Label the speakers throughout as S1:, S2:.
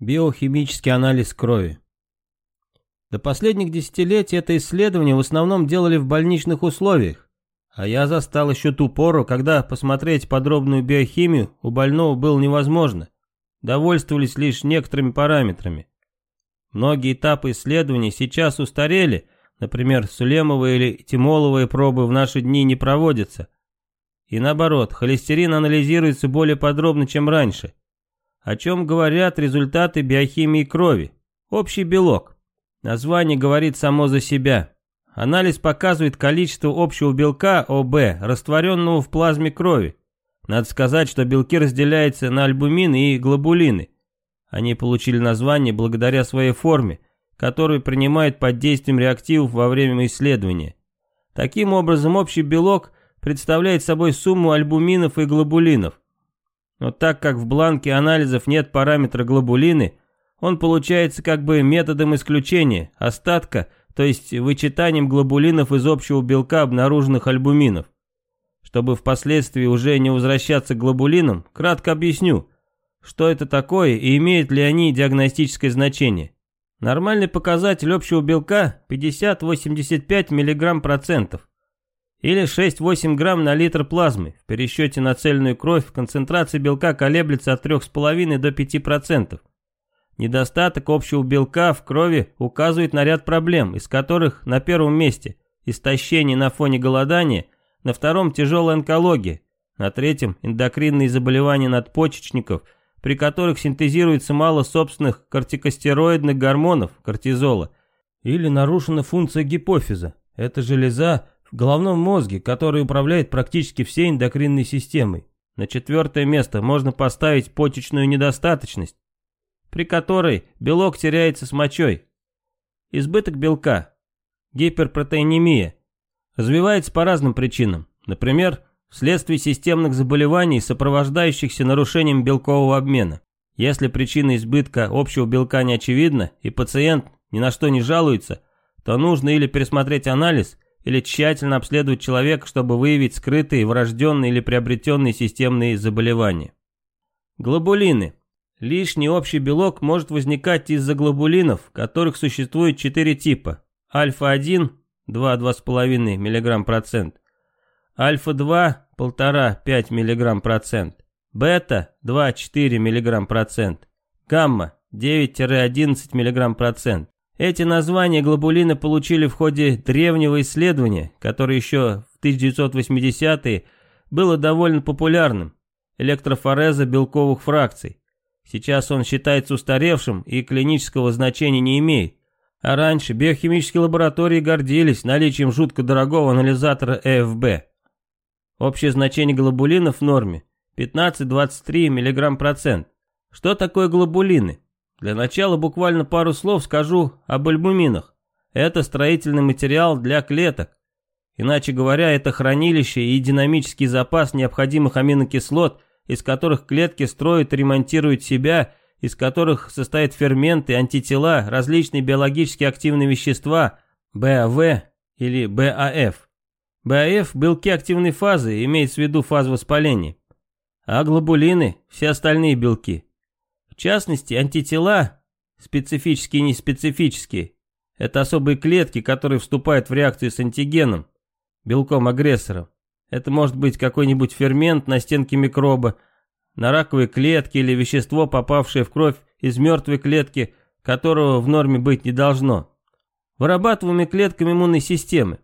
S1: Биохимический анализ крови. До последних десятилетий это исследование в основном делали в больничных условиях, а я застал еще ту пору, когда посмотреть подробную биохимию у больного было невозможно, довольствовались лишь некоторыми параметрами. Многие этапы исследований сейчас устарели, например, сулемовые или тимоловые пробы в наши дни не проводятся. И наоборот, холестерин анализируется более подробно, чем раньше – о чем говорят результаты биохимии крови. Общий белок. Название говорит само за себя. Анализ показывает количество общего белка ОБ, растворенного в плазме крови. Надо сказать, что белки разделяются на альбумины и глобулины. Они получили название благодаря своей форме, которую принимают под действием реактивов во время исследования. Таким образом, общий белок представляет собой сумму альбуминов и глобулинов. Но так как в бланке анализов нет параметра глобулины, он получается как бы методом исключения, остатка, то есть вычитанием глобулинов из общего белка обнаруженных альбуминов. Чтобы впоследствии уже не возвращаться к глобулинам, кратко объясню, что это такое и имеют ли они диагностическое значение. Нормальный показатель общего белка 50-85 мг процентов или 6-8 грамм на литр плазмы. В пересчете на цельную кровь концентрация белка колеблется от 3,5 до 5%. Недостаток общего белка в крови указывает на ряд проблем, из которых на первом месте истощение на фоне голодания, на втором тяжелая онкология, на третьем эндокринные заболевания надпочечников, при которых синтезируется мало собственных кортикостероидных гормонов, кортизола, или нарушена функция гипофиза. Эта железа в головном мозге, который управляет практически всей эндокринной системой. На четвертое место можно поставить почечную недостаточность, при которой белок теряется с мочой. Избыток белка, гиперпротеинемия, развивается по разным причинам. Например, вследствие системных заболеваний, сопровождающихся нарушением белкового обмена. Если причина избытка общего белка не очевидна и пациент ни на что не жалуется, то нужно или пересмотреть анализ, или тщательно обследовать человека, чтобы выявить скрытые, врожденные или приобретенные системные заболевания. Глобулины. Лишний общий белок может возникать из-за глобулинов, которых существует четыре типа. Альфа-1 2-2,5 мг процент. Альфа-2 1,5-5 мг процент. Бета 2-4 мг процент. Гамма 9-11 мг процент. Эти названия глобулины получили в ходе древнего исследования, которое еще в 1980-е было довольно популярным, электрофореза белковых фракций. Сейчас он считается устаревшим и клинического значения не имеет. А раньше биохимические лаборатории гордились наличием жутко дорогого анализатора ЭФБ. Общее значение глобулинов в норме 15-23 мг процент. Что такое глобулины? Для начала буквально пару слов скажу об альбуминах. Это строительный материал для клеток. Иначе говоря, это хранилище и динамический запас необходимых аминокислот, из которых клетки строят и ремонтируют себя, из которых состоят ферменты, антитела, различные биологически активные вещества, БАВ или БАФ. БАФ – белки активной фазы, имеется в виду фазу воспаления. А глобулины – все остальные белки – частности, антитела, специфические и неспецифические, это особые клетки, которые вступают в реакцию с антигеном, белком-агрессором. Это может быть какой-нибудь фермент на стенке микроба, на раковой клетке или вещество, попавшее в кровь из мертвой клетки, которого в норме быть не должно. Вырабатываемыми клетками иммунной системы.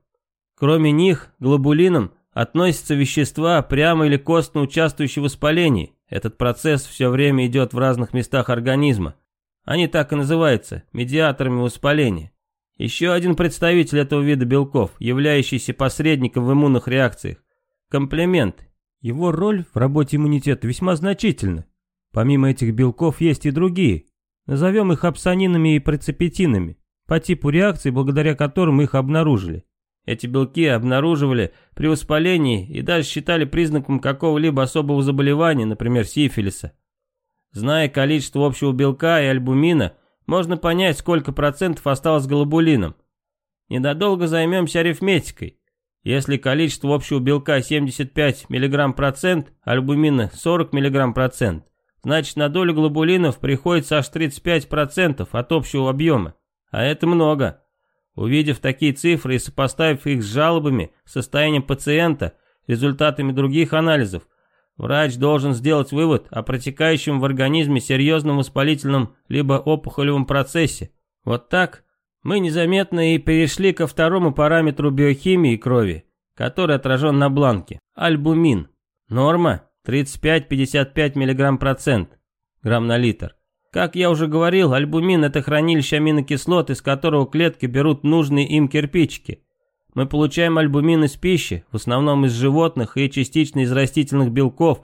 S1: Кроме них, глобулинам относятся вещества, прямо или костно участвующие в воспалении. Этот процесс все время идет в разных местах организма. Они так и называются – медиаторами воспаления. Еще один представитель этого вида белков, являющийся посредником в иммунных реакциях – комплемент. Его роль в работе иммунитета весьма значительна. Помимо этих белков есть и другие. Назовем их апсанинами и прецепетинами, по типу реакций, благодаря которым их обнаружили. Эти белки обнаруживали при воспалении и даже считали признаком какого-либо особого заболевания, например, сифилиса. Зная количество общего белка и альбумина, можно понять, сколько процентов осталось глобулином. Недолго займемся арифметикой. Если количество общего белка 75 мг процент, альбумина 40 мг процент, значит на долю глобулинов приходится аж 35% от общего объема. А это много. Увидев такие цифры и сопоставив их с жалобами, состоянием пациента, результатами других анализов, врач должен сделать вывод о протекающем в организме серьезном воспалительном либо опухолевом процессе. Вот так мы незаметно и перешли ко второму параметру биохимии крови, который отражен на бланке – альбумин. Норма 35-55 мг процент, грамм на литр. Как я уже говорил, альбумин – это хранилище аминокислот, из которого клетки берут нужные им кирпичики. Мы получаем альбумин из пищи, в основном из животных и частично из растительных белков,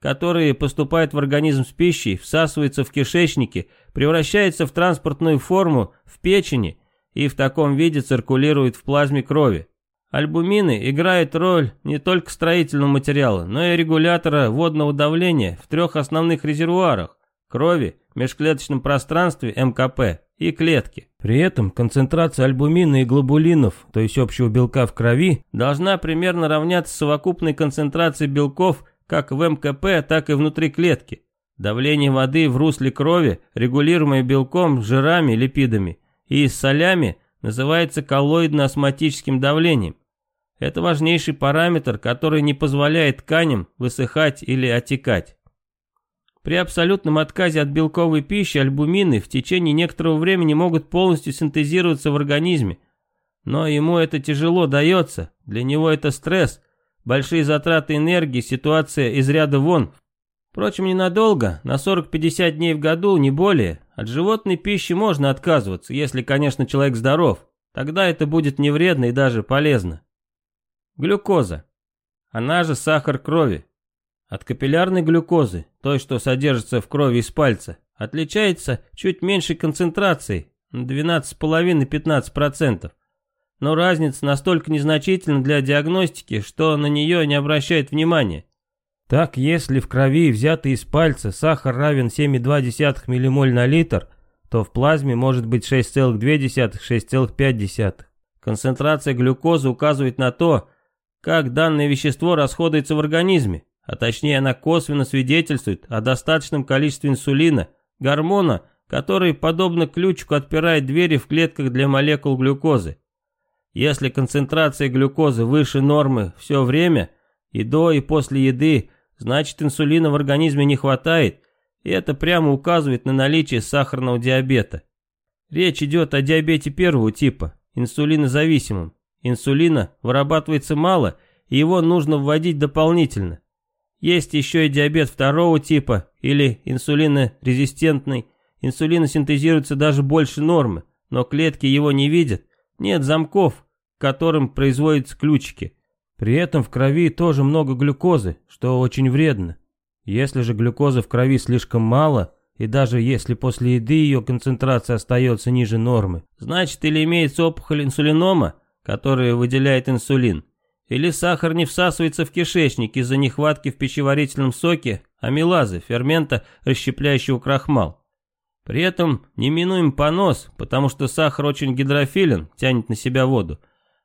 S1: которые поступают в организм с пищей, всасываются в кишечнике, превращаются в транспортную форму в печени и в таком виде циркулируют в плазме крови. Альбумины играют роль не только строительного материала, но и регулятора водного давления в трех основных резервуарах – крови, межклеточном пространстве МКП и клетки. При этом концентрация альбумина и глобулинов, то есть общего белка в крови, должна примерно равняться совокупной концентрации белков как в МКП, так и внутри клетки. Давление воды в русле крови, регулируемое белком, жирами, липидами и солями, называется коллоидно-осмотическим давлением. Это важнейший параметр, который не позволяет тканям высыхать или отекать. При абсолютном отказе от белковой пищи альбумины в течение некоторого времени могут полностью синтезироваться в организме. Но ему это тяжело дается, для него это стресс, большие затраты энергии, ситуация из ряда вон. Впрочем, ненадолго, на 40-50 дней в году, не более. От животной пищи можно отказываться, если, конечно, человек здоров. Тогда это будет не вредно и даже полезно. Глюкоза. Она же сахар крови. От капиллярной глюкозы, той, что содержится в крови из пальца, отличается чуть меньшей концентрацией, 12,5-15%. Но разница настолько незначительна для диагностики, что на нее не обращают внимания. Так, если в крови, взятый из пальца, сахар равен 7,2 ммоль на литр, то в плазме может быть 6,2-6,5. Концентрация глюкозы указывает на то, как данное вещество расходуется в организме а точнее она косвенно свидетельствует о достаточном количестве инсулина, гормона, который, подобно ключику, отпирает двери в клетках для молекул глюкозы. Если концентрация глюкозы выше нормы все время, и до, и после еды, значит инсулина в организме не хватает, и это прямо указывает на наличие сахарного диабета. Речь идет о диабете первого типа, инсулинозависимом. Инсулина вырабатывается мало, и его нужно вводить дополнительно. Есть еще и диабет второго типа или инсулинорезистентный. Инсулина синтезируется даже больше нормы, но клетки его не видят. Нет замков, которым производятся ключики. При этом в крови тоже много глюкозы, что очень вредно. Если же глюкозы в крови слишком мало, и даже если после еды ее концентрация остается ниже нормы, значит или имеется опухоль инсулинома, которая выделяет инсулин, или сахар не всасывается в кишечник из-за нехватки в пищеварительном соке амилазы, фермента, расщепляющего крахмал. При этом неминуем понос, потому что сахар очень гидрофилен, тянет на себя воду.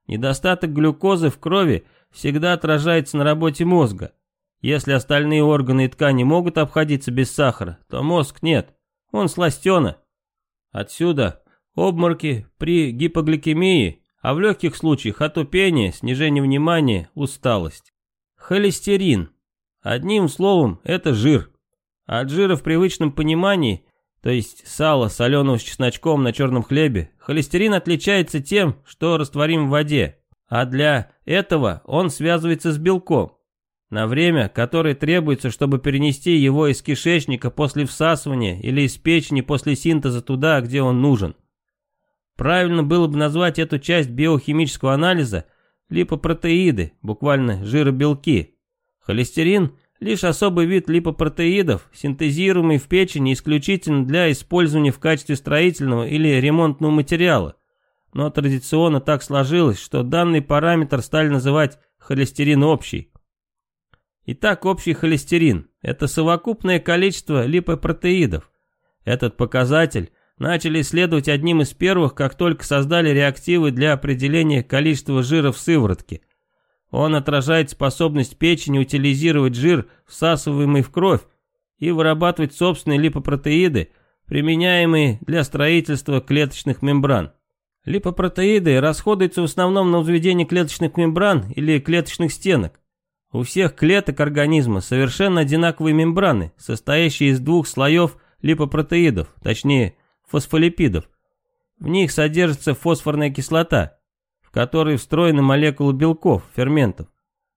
S1: Недостаток глюкозы в крови всегда отражается на работе мозга. Если остальные органы и ткани могут обходиться без сахара, то мозг нет, он сластена. Отсюда обморки при гипогликемии а в легких случаях отупение, снижение внимания, усталость. Холестерин. Одним словом, это жир. от жира в привычном понимании, то есть сало, соленого с чесночком на черном хлебе, холестерин отличается тем, что растворим в воде, а для этого он связывается с белком. На время, которое требуется, чтобы перенести его из кишечника после всасывания или из печени после синтеза туда, где он нужен – Правильно было бы назвать эту часть биохимического анализа липопротеиды, буквально жиробелки. Холестерин – лишь особый вид липопротеидов, синтезируемый в печени исключительно для использования в качестве строительного или ремонтного материала. Но традиционно так сложилось, что данный параметр стали называть холестерин общий. Итак, общий холестерин – это совокупное количество липопротеидов. Этот показатель начали исследовать одним из первых, как только создали реактивы для определения количества жира в сыворотке. Он отражает способность печени утилизировать жир, всасываемый в кровь, и вырабатывать собственные липопротеиды, применяемые для строительства клеточных мембран. Липопротеиды расходуются в основном на возведение клеточных мембран или клеточных стенок. У всех клеток организма совершенно одинаковые мембраны, состоящие из двух слоев липопротеидов, точнее фосфолипидов. В них содержится фосфорная кислота, в которой встроены молекулы белков, ферментов.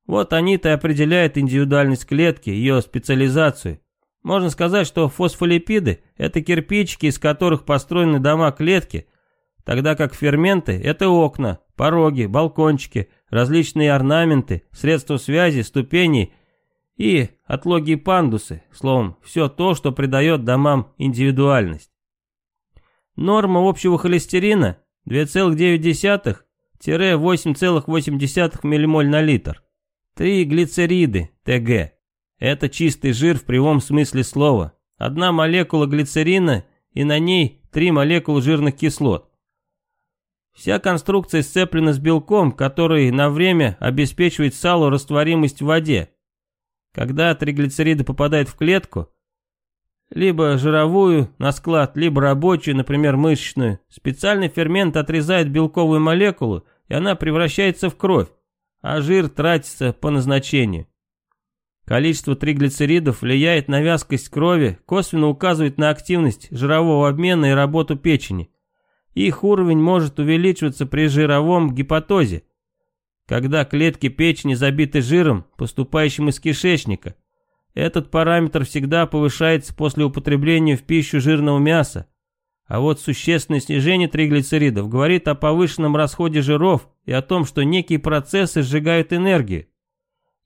S1: Вот они-то и определяют индивидуальность клетки, ее специализацию. Можно сказать, что фосфолипиды – это кирпичики, из которых построены дома клетки, тогда как ферменты – это окна, пороги, балкончики, различные орнаменты, средства связи, ступени и отлогие пандусы, словом, все то, что придает домам индивидуальность. Норма общего холестерина 2,9-8,8 ммоль на литр. Три глицериды, ТГ. Это чистый жир в прямом смысле слова. Одна молекула глицерина и на ней три молекулы жирных кислот. Вся конструкция сцеплена с белком, который на время обеспечивает салу растворимость в воде. Когда триглицериды попадают в клетку, либо жировую на склад, либо рабочую, например, мышечную, специальный фермент отрезает белковую молекулу, и она превращается в кровь, а жир тратится по назначению. Количество триглицеридов влияет на вязкость крови, косвенно указывает на активность жирового обмена и работу печени. Их уровень может увеличиваться при жировом гепатозе, когда клетки печени забиты жиром, поступающим из кишечника. Этот параметр всегда повышается после употребления в пищу жирного мяса. А вот существенное снижение триглицеридов говорит о повышенном расходе жиров и о том, что некие процессы сжигают энергию.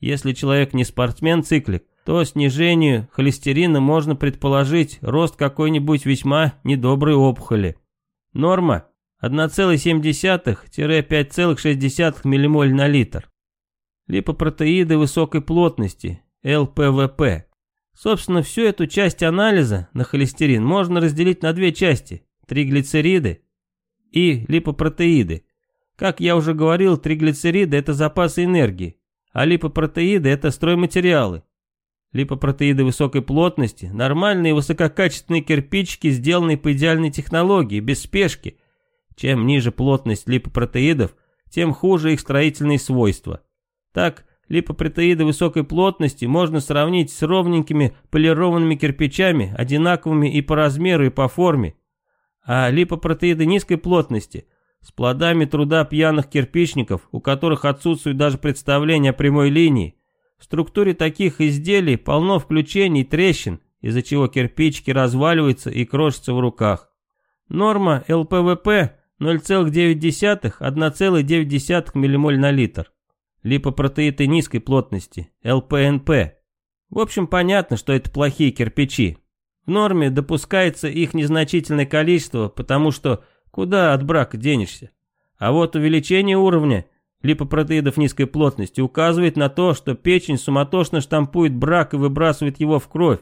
S1: Если человек не спортсмен-циклик, то снижению холестерина можно предположить рост какой-нибудь весьма недоброй опухоли. Норма 1,7-5,6 ммоль на литр. Липопротеиды высокой плотности, ЛПВП. Собственно, всю эту часть анализа на холестерин можно разделить на две части – триглицериды и липопротеиды. Как я уже говорил, триглицериды – это запасы энергии, а липопротеиды – это стройматериалы. Липопротеиды высокой плотности – нормальные высококачественные кирпичики, сделанные по идеальной технологии, без спешки. Чем ниже плотность липопротеидов, тем хуже их строительные свойства. Так, липопротеиды высокой плотности можно сравнить с ровненькими полированными кирпичами, одинаковыми и по размеру, и по форме. А липопротеиды низкой плотности – с плодами труда пьяных кирпичников, у которых отсутствует даже представление о прямой линии, в структуре таких изделий полно включений и трещин, из-за чего кирпичики разваливаются и крошатся в руках. Норма ЛПВП 0,9-1,9 ммоль на литр. Липопротеиды низкой плотности, ЛПНП. В общем, понятно, что это плохие кирпичи. В норме допускается их незначительное количество, потому что куда от брака денешься. А вот увеличение уровня липопротеидов низкой плотности указывает на то, что печень суматошно штампует брак и выбрасывает его в кровь.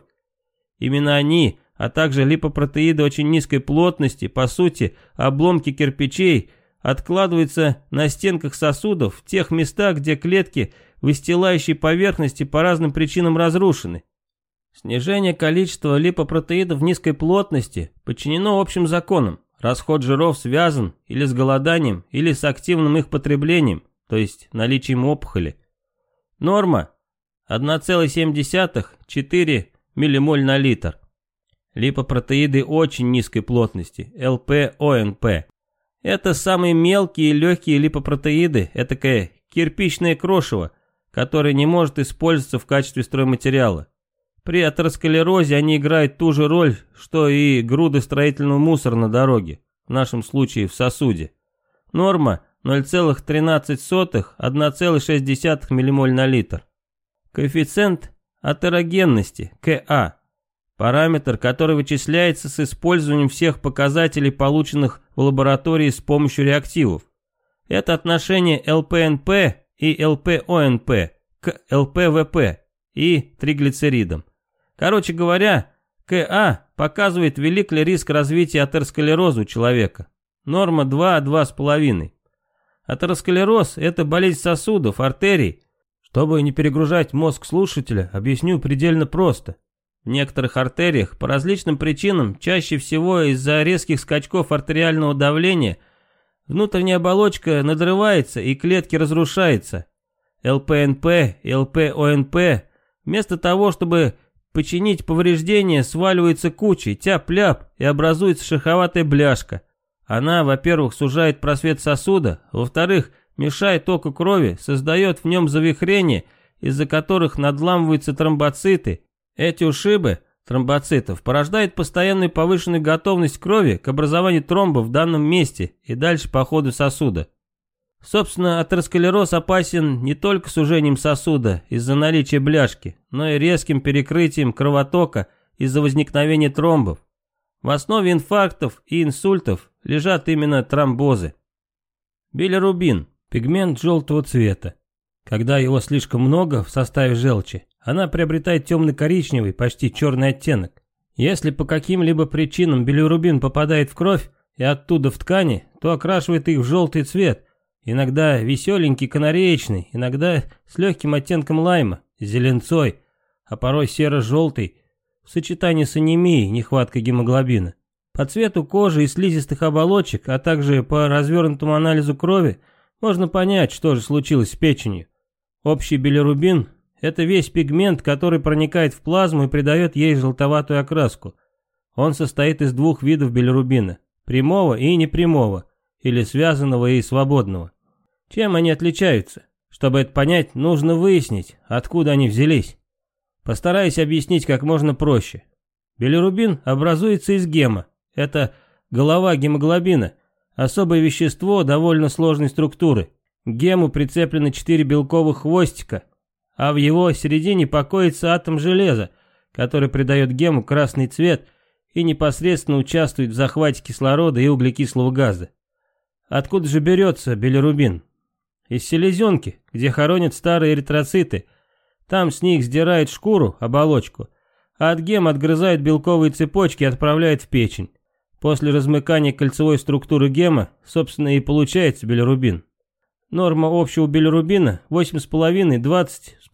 S1: Именно они, а также липопротеиды очень низкой плотности, по сути, обломки кирпичей, откладываются на стенках сосудов в тех местах, где клетки выстилающей поверхности по разным причинам разрушены. Снижение количества липопротеидов низкой плотности подчинено общим законам. Расход жиров связан или с голоданием, или с активным их потреблением, то есть наличием опухоли. Норма 1,7-4 ммоль на литр. Липопротеиды очень низкой плотности, ЛП-ОНП. Это самые мелкие и легкие липопротеиды, этакое кирпичное крошево, которое не может использоваться в качестве стройматериала. При атеросклерозе они играют ту же роль, что и груды строительного мусора на дороге, в нашем случае в сосуде. Норма 0,13-1,6 ммоль на литр. Коэффициент атерогенности, КА, параметр, который вычисляется с использованием всех показателей, полученных в лаборатории с помощью реактивов. Это отношение ЛПНП и ЛПОНП к ЛПВП и триглицеридам. Короче говоря, КА показывает велик ли риск развития атеросклероза у человека. Норма 2-2,5. Атеросклероз – это болезнь сосудов, артерий. Чтобы не перегружать мозг слушателя, объясню предельно просто. В некоторых артериях по различным причинам, чаще всего из-за резких скачков артериального давления, внутренняя оболочка надрывается и клетки разрушаются. ЛПНП и ЛПОНП вместо того, чтобы починить повреждения, сваливается кучей, тяп-ляп и образуется шероховатая бляшка. Она, во-первых, сужает просвет сосуда, во-вторых, мешает току крови, создает в нем завихрения, из-за которых надламываются тромбоциты. Эти ушибы тромбоцитов порождают постоянную повышенную готовность крови к образованию тромба в данном месте и дальше по ходу сосуда. Собственно, атеросклероз опасен не только сужением сосуда из-за наличия бляшки, но и резким перекрытием кровотока из-за возникновения тромбов. В основе инфарктов и инсультов лежат именно тромбозы. Билирубин – пигмент желтого цвета. Когда его слишком много в составе желчи, она приобретает темно-коричневый, почти черный оттенок. Если по каким-либо причинам билирубин попадает в кровь и оттуда в ткани, то окрашивает их в желтый цвет, иногда веселенький канареечный, иногда с легким оттенком лайма, зеленцой, а порой серо-желтый, в сочетании с анемией, нехваткой гемоглобина. По цвету кожи и слизистых оболочек, а также по развернутому анализу крови, можно понять, что же случилось с печенью. Общий билирубин – это весь пигмент, который проникает в плазму и придает ей желтоватую окраску. Он состоит из двух видов билирубина – прямого и непрямого, или связанного и свободного. Чем они отличаются? Чтобы это понять, нужно выяснить, откуда они взялись. Постараюсь объяснить как можно проще. Билирубин образуется из гема, это голова гемоглобина, особое вещество довольно сложной структуры. К гему прицеплены четыре белковых хвостика, а в его середине покоится атом железа, который придает гему красный цвет и непосредственно участвует в захвате кислорода и углекислого газа. Откуда же берется билирубин? Из селезенки, где хоронят старые эритроциты. Там с них сдирают шкуру, оболочку, а от гем отгрызают белковые цепочки и отправляют в печень. После размыкания кольцевой структуры гема, собственно, и получается билирубин. Норма общего билирубина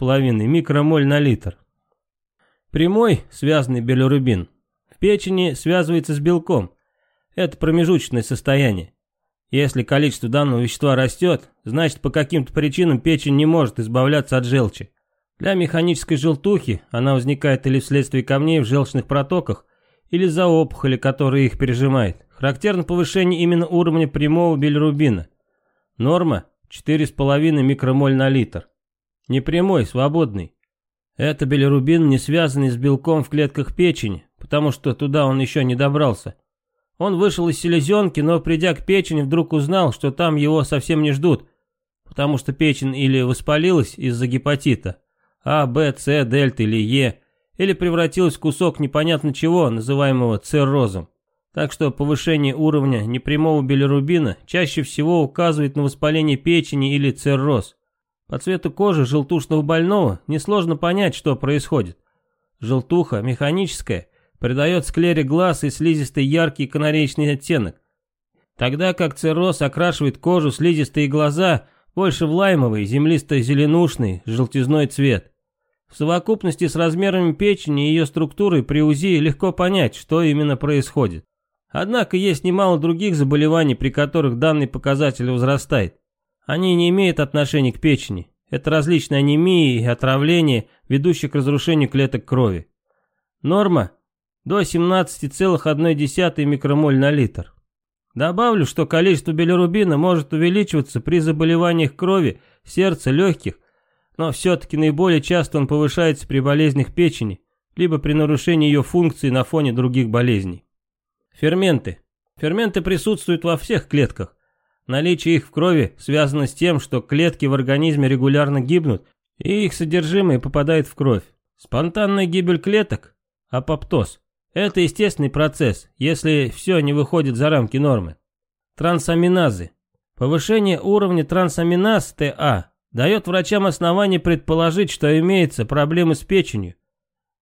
S1: 8,5-20,5 микромоль на литр. Прямой связанный билирубин в печени связывается с белком. Это промежуточное состояние. Если количество данного вещества растет, значит по каким-то причинам печень не может избавляться от желчи. Для механической желтухи она возникает или вследствие камней в желчных протоках, или за опухоли, которые их пережимает. Характерно повышение именно уровня прямого билирубина. Норма 4,5 микромоль на литр. Непрямой, свободный. Это билирубин, не связанный с белком в клетках печени, потому что туда он еще не добрался. Он вышел из селезенки, но придя к печени, вдруг узнал, что там его совсем не ждут, потому что печень или воспалилась из-за гепатита А, Б, С, дельта или Е, или превратилась в кусок непонятно чего, называемого циррозом. Так что повышение уровня непрямого билирубина чаще всего указывает на воспаление печени или цирроз. По цвету кожи желтушного больного несложно понять, что происходит. Желтуха, механическая, придает склере глаз и слизистый яркий канареечный оттенок. Тогда как цирроз окрашивает кожу, слизистые глаза больше в лаймовый, землисто-зеленушный, желтизной цвет. В совокупности с размерами печени и ее структурой при УЗИ легко понять, что именно происходит. Однако есть немало других заболеваний, при которых данный показатель возрастает. Они не имеют отношения к печени. Это различные анемии и отравления, ведущие к разрушению клеток крови. Норма до 17,1 микромоль на литр. Добавлю, что количество билирубина может увеличиваться при заболеваниях крови, сердца, легких, но все-таки наиболее часто он повышается при болезнях печени, либо при нарушении ее функции на фоне других болезней. Ферменты. Ферменты присутствуют во всех клетках. Наличие их в крови связано с тем, что клетки в организме регулярно гибнут, и их содержимое попадает в кровь. Спонтанная гибель клеток – апоптоз. Это естественный процесс, если все не выходит за рамки нормы. Трансаминазы. Повышение уровня трансаминаз ТА дает врачам основание предположить, что имеется проблемы с печенью.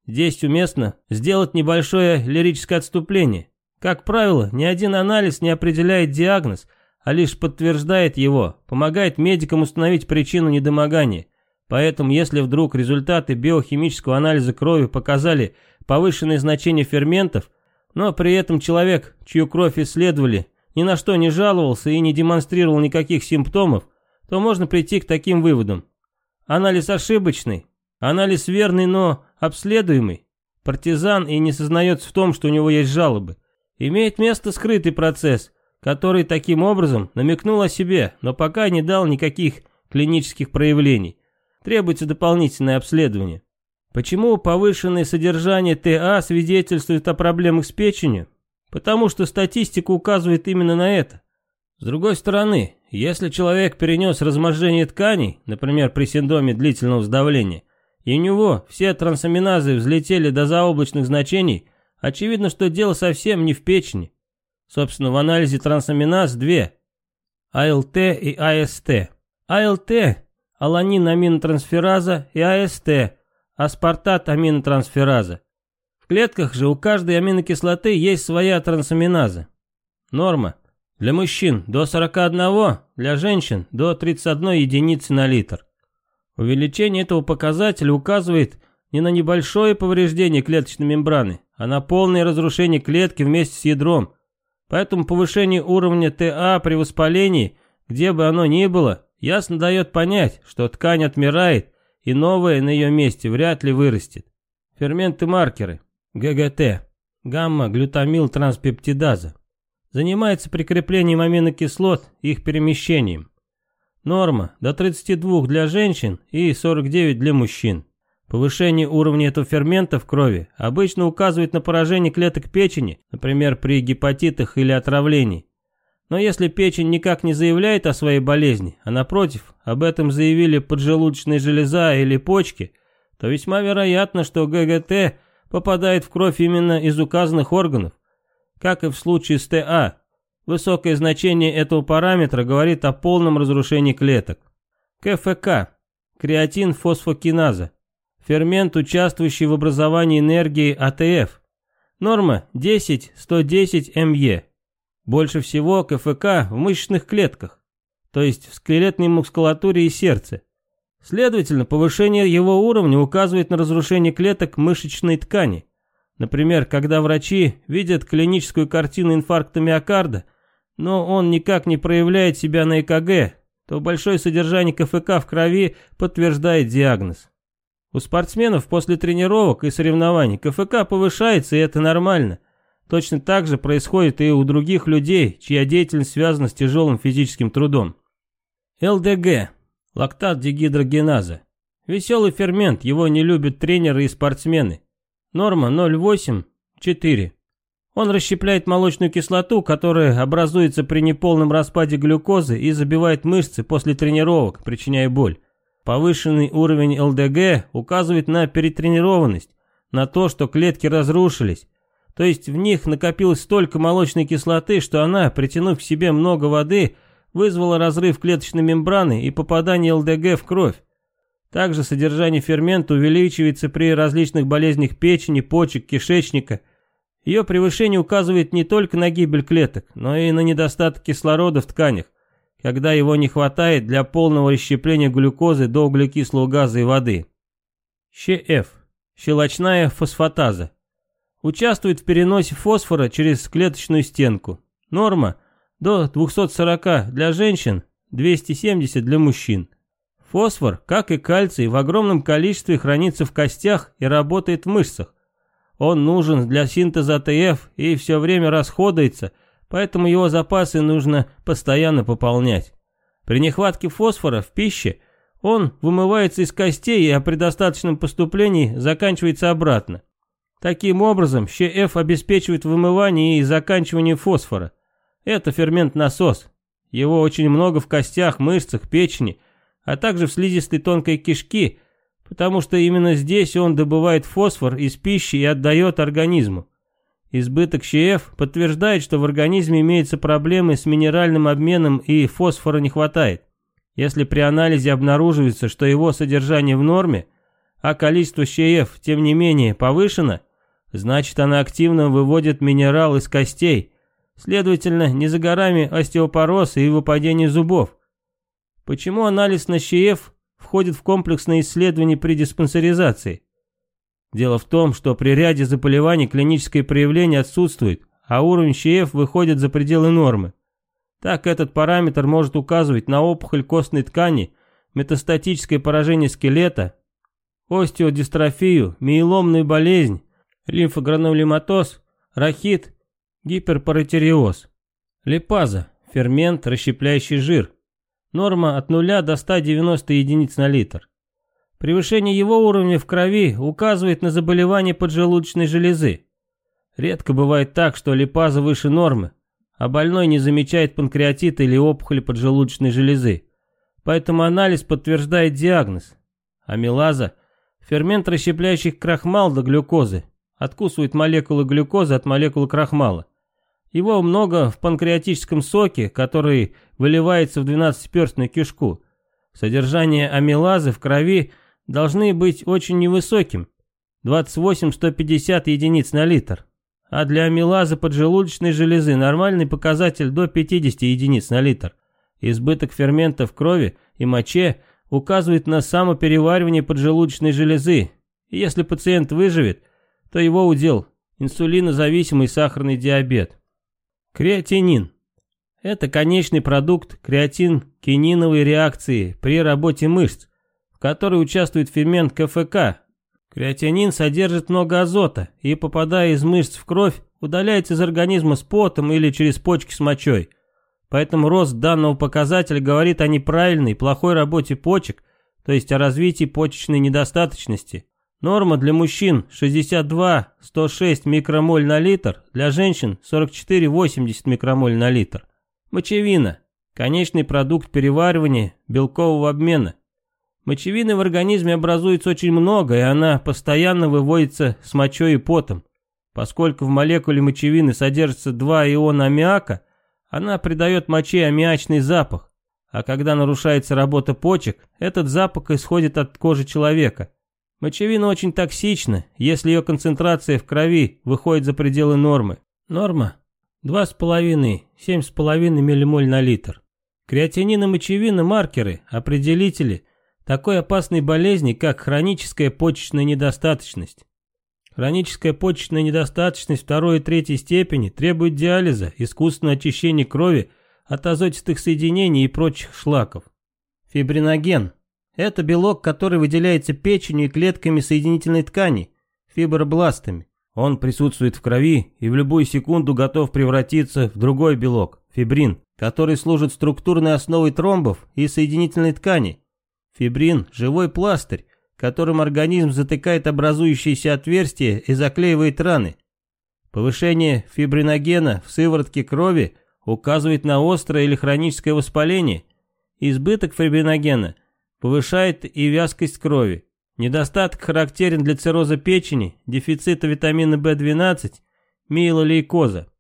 S1: Здесь уместно сделать небольшое лирическое отступление. Как правило, ни один анализ не определяет диагноз, а лишь подтверждает его, помогает медикам установить причину недомогания. Поэтому, если вдруг результаты биохимического анализа крови показали повышенное значение ферментов, но при этом человек, чью кровь исследовали, ни на что не жаловался и не демонстрировал никаких симптомов, то можно прийти к таким выводам. Анализ ошибочный, анализ верный, но обследуемый, партизан и не сознается в том, что у него есть жалобы. Имеет место скрытый процесс, который таким образом намекнул о себе, но пока не дал никаких клинических проявлений. Требуется дополнительное обследование. Почему повышенное содержание ТА свидетельствует о проблемах с печенью? Потому что статистика указывает именно на это. С другой стороны, если человек перенес разможжение тканей, например, при синдроме длительного сдавления, и у него все трансаминазы взлетели до заоблачных значений, очевидно, что дело совсем не в печени. Собственно, в анализе трансаминаз две – АЛТ и АСТ. АЛТ – аланин аминотрансфераза и АСТ – аспартат аминотрансфераза. В клетках же у каждой аминокислоты есть своя трансаминаза. Норма – для мужчин до 41, для женщин до 31 единицы на литр. Увеличение этого показателя указывает не на небольшое повреждение клеточной мембраны, а на полное разрушение клетки вместе с ядром. Поэтому повышение уровня ТА при воспалении, где бы оно ни было, ясно дает понять, что ткань отмирает и новое на ее месте вряд ли вырастет. Ферменты-маркеры, ГГТ, гамма-глютамил-транспептидаза занимается прикреплением аминокислот и их перемещением. Норма до 32 для женщин и 49 для мужчин. Повышение уровня этого фермента в крови обычно указывает на поражение клеток печени, например, при гепатитах или отравлении. Но если печень никак не заявляет о своей болезни, а напротив, об этом заявили поджелудочная железа или почки, то весьма вероятно, что ГГТ попадает в кровь именно из указанных органов, как и в случае с ТА, высокое значение этого параметра говорит о полном разрушении клеток. КФК – креатин-фосфокиназа, фермент, участвующий в образовании энергии АТФ. Норма 10-110 МЕ. Больше всего КФК в мышечных клетках, то есть в скелетной мускулатуре и сердце. Следовательно, повышение его уровня указывает на разрушение клеток мышечной ткани. Например, когда врачи видят клиническую картину инфаркта миокарда, но он никак не проявляет себя на ЭКГ, то большое содержание КФК в крови подтверждает диагноз. У спортсменов после тренировок и соревнований КФК повышается, и это нормально. Точно так же происходит и у других людей, чья деятельность связана с тяжелым физическим трудом. ЛДГ – лактат дегидрогеназа. Веселый фермент, его не любят тренеры и спортсмены. Норма 0,8-4. Он расщепляет молочную кислоту, которая образуется при неполном распаде глюкозы и забивает мышцы после тренировок, причиняя боль. Повышенный уровень ЛДГ указывает на перетренированность, на то, что клетки разрушились. То есть в них накопилось столько молочной кислоты, что она, притянув к себе много воды, вызвала разрыв клеточной мембраны и попадание ЛДГ в кровь. Также содержание фермента увеличивается при различных болезнях печени, почек, кишечника. Ее превышение указывает не только на гибель клеток, но и на недостаток кислорода в тканях, когда его не хватает для полного расщепления глюкозы до углекислого газа и воды. ЩФ. Щелочная фосфатаза. Участвует в переносе фосфора через клеточную стенку. Норма до 240 для женщин, 270 для мужчин. Фосфор, как и кальций, в огромном количестве хранится в костях и работает в мышцах. Он нужен для синтеза АТФ и все время расходуется, поэтому его запасы нужно постоянно пополнять. При нехватке фосфора в пище он вымывается из костей и при достаточном поступлении заканчивается обратно. Таким образом, ЩФ обеспечивает вымывание и заканчивание фосфора. Это фермент-насос. Его очень много в костях, мышцах, печени – а также в слизистой тонкой кишки, потому что именно здесь он добывает фосфор из пищи и отдает организму. Избыток ЩФ подтверждает, что в организме имеются проблемы с минеральным обменом и фосфора не хватает. Если при анализе обнаруживается, что его содержание в норме, а количество ЩФ, тем не менее, повышено, значит она активно выводит минерал из костей, следовательно, не за горами остеопороз и выпадение зубов. Почему анализ на ЩЕФ входит в комплексное исследование при диспансеризации? Дело в том, что при ряде заболеваний клиническое проявление отсутствует, а уровень ЧФ выходит за пределы нормы. Так этот параметр может указывать на опухоль костной ткани, метастатическое поражение скелета, остеодистрофию, миеломную болезнь, лимфогранулематоз, рахит, гиперпаратериоз. Липаза – фермент, расщепляющий жир. Норма от 0 до 190 единиц на литр. Превышение его уровня в крови указывает на заболевание поджелудочной железы. Редко бывает так, что липаза выше нормы, а больной не замечает панкреатита или опухоли поджелудочной железы. Поэтому анализ подтверждает диагноз. Амилаза – фермент, расщепляющий крахмал до глюкозы, откусывает молекулы глюкозы от молекул крахмала. Его много в панкреатическом соке, который выливается в двенадцатиперстную кишку. Содержание амилазы в крови должны быть очень невысоким, 28-150 единиц на литр. А для амилазы поджелудочной железы нормальный показатель до 50 единиц на литр. Избыток фермента в крови и моче указывает на самопереваривание поджелудочной железы. И если пациент выживет, то его удел – инсулинозависимый сахарный диабет. Креатинин. Это конечный продукт креатин-кининовой реакции при работе мышц, которой участвует фермент КФК. Креатинин содержит много азота и, попадая из мышц в кровь, удаляется из организма с потом или через почки с мочой. Поэтому рост данного показателя говорит о неправильной, плохой работе почек, то есть о развитии почечной недостаточности. Норма для мужчин 62-106 микромоль на литр, для женщин 44-80 микромоль на литр. Мочевина – конечный продукт переваривания белкового обмена. Мочевины в организме образуется очень много, и она постоянно выводится с мочой и потом. Поскольку в молекуле мочевины содержится два иона аммиака, она придает моче аммиачный запах, а когда нарушается работа почек, этот запах исходит от кожи человека – Мочевина очень токсична, если ее концентрация в крови выходит за пределы нормы. Норма 2,5-7,5 ммоль на литр. Креатинин и мочевина – маркеры, определители такой опасной болезни, как хроническая почечная недостаточность. Хроническая почечная недостаточность второй и третьей степени требует диализа, искусственного очищения крови от азотистых соединений и прочих шлаков. Фибриноген это белок, который выделяется печенью и клетками соединительной ткани, фибробластами. Он присутствует в крови и в любую секунду готов превратиться в другой белок, фибрин, который служит структурной основой тромбов и соединительной ткани. Фибрин – живой пластырь, которым организм затыкает образующиеся отверстия и заклеивает раны. Повышение фибриногена в сыворотке крови указывает на острое или хроническое воспаление. Избыток фибриногена – повышает и вязкость крови. Недостаток характерен для цирроза печени, дефицита витамина В12, миелолейкоза.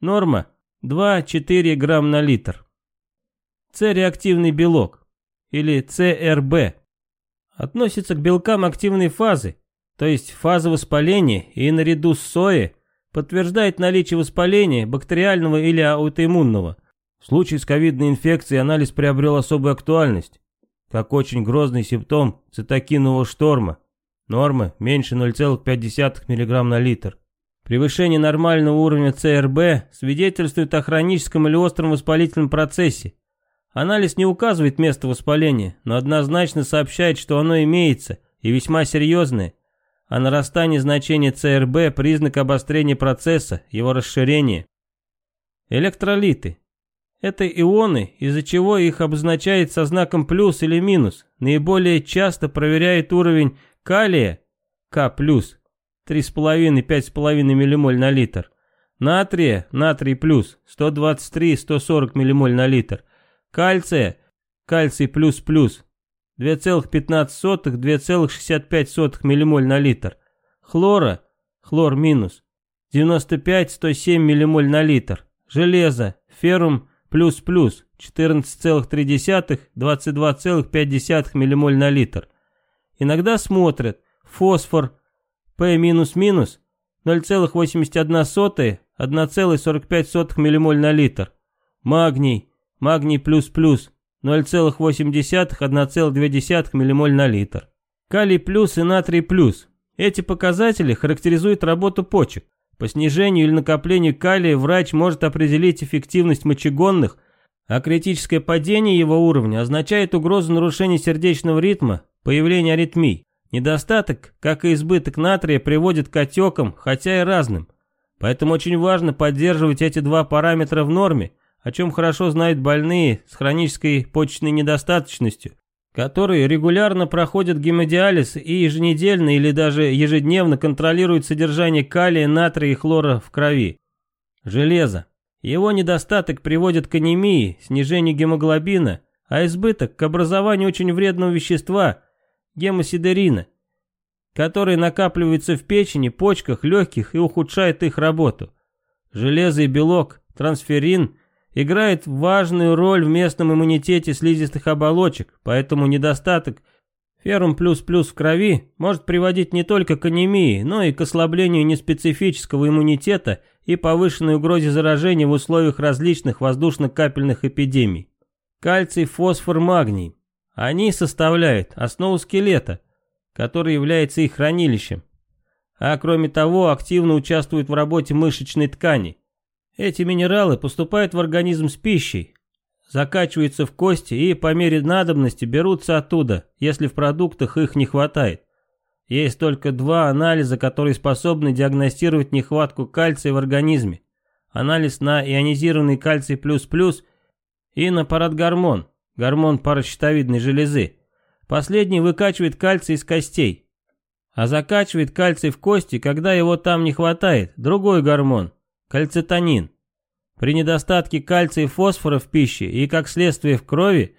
S1: Норма 2-4 грамм на литр. С-реактивный белок, или ЦРБ, относится к белкам активной фазы, то есть фазы воспаления, и наряду с СОЭ подтверждает наличие воспаления, бактериального или аутоиммунного. В случае с ковидной инфекцией анализ приобрел особую актуальность как очень грозный симптом цитокинового шторма. Норма меньше 0,5 мг на литр. Превышение нормального уровня ЦРБ свидетельствует о хроническом или остром воспалительном процессе. Анализ не указывает место воспаления, но однозначно сообщает, что оно имеется и весьма серьезное, а нарастание значения ЦРБ – признак обострения процесса, его расширения. Электролиты. Это ионы, из-за чего их обозначает со знаком плюс или минус. Наиболее часто проверяет уровень калия, К+, 3,5-5,5 ммоль на литр. Натрия, натрий плюс, 123-140 ммоль на литр. Кальция, кальций плюс плюс, 2,15-2,65 ммоль на литр. Хлора, хлор минус, 95-107 ммоль на литр. Железо, феррум плюс-плюс 14,3-22,5 ммоль на литр. Иногда смотрят фосфор P-, 0,81-1,45 ммоль на литр. Магний, магний плюс-плюс 0,8-1,2 ммоль на литр. Калий плюс и натрий плюс. Эти показатели характеризуют работу почек. По снижению или накоплению калия врач может определить эффективность мочегонных, а критическое падение его уровня означает угрозу нарушения сердечного ритма, появление аритмий. Недостаток, как и избыток натрия, приводит к отекам, хотя и разным. Поэтому очень важно поддерживать эти два параметра в норме, о чем хорошо знают больные с хронической почечной недостаточностью, которые регулярно проходят гемодиализ и еженедельно или даже ежедневно контролируют содержание калия, натрия и хлора в крови. Железо. Его недостаток приводит к анемии, снижению гемоглобина, а избыток к образованию очень вредного вещества – гемосидерина, который накапливается в печени, почках, легких и ухудшает их работу. Железо и белок, трансферин играет важную роль в местном иммунитете слизистых оболочек, поэтому недостаток феррум плюс-плюс в крови может приводить не только к анемии, но и к ослаблению неспецифического иммунитета и повышенной угрозе заражения в условиях различных воздушно-капельных эпидемий. Кальций, фосфор, магний. Они составляют основу скелета, который является их хранилищем. А кроме того, активно участвуют в работе мышечной ткани. Эти минералы поступают в организм с пищей, закачиваются в кости и по мере надобности берутся оттуда, если в продуктах их не хватает. Есть только два анализа, которые способны диагностировать нехватку кальция в организме. Анализ на ионизированный кальций плюс-плюс и на парадгормон, гормон паращитовидной железы. Последний выкачивает кальций из костей, а закачивает кальций в кости, когда его там не хватает, другой гормон – Кальцитонин. При недостатке кальция и фосфора в пище и, как следствие, в крови,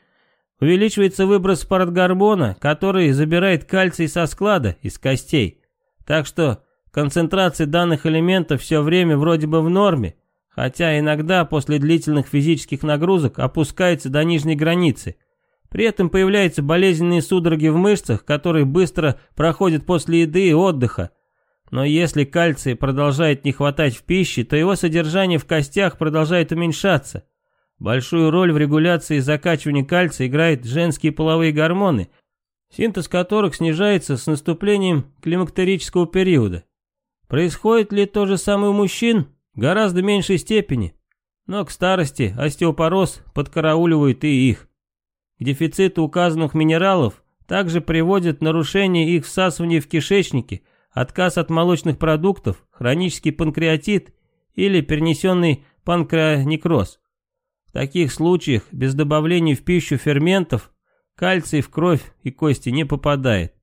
S1: увеличивается выброс парадгормона, который забирает кальций со склада, из костей. Так что концентрация данных элементов все время вроде бы в норме, хотя иногда после длительных физических нагрузок опускается до нижней границы. При этом появляются болезненные судороги в мышцах, которые быстро проходят после еды и отдыха, но если кальция продолжает не хватать в пище, то его содержание в костях продолжает уменьшаться. Большую роль в регуляции и закачивании кальция играют женские половые гормоны, синтез которых снижается с наступлением климактерического периода. Происходит ли то же самое у мужчин? Гораздо меньшей степени. Но к старости остеопороз подкарауливает и их. К дефициту указанных минералов также приводит нарушение их всасывания в кишечнике – отказ от молочных продуктов, хронический панкреатит или перенесенный панкреонекроз. В таких случаях без добавления в пищу ферментов кальций в кровь и кости не попадает.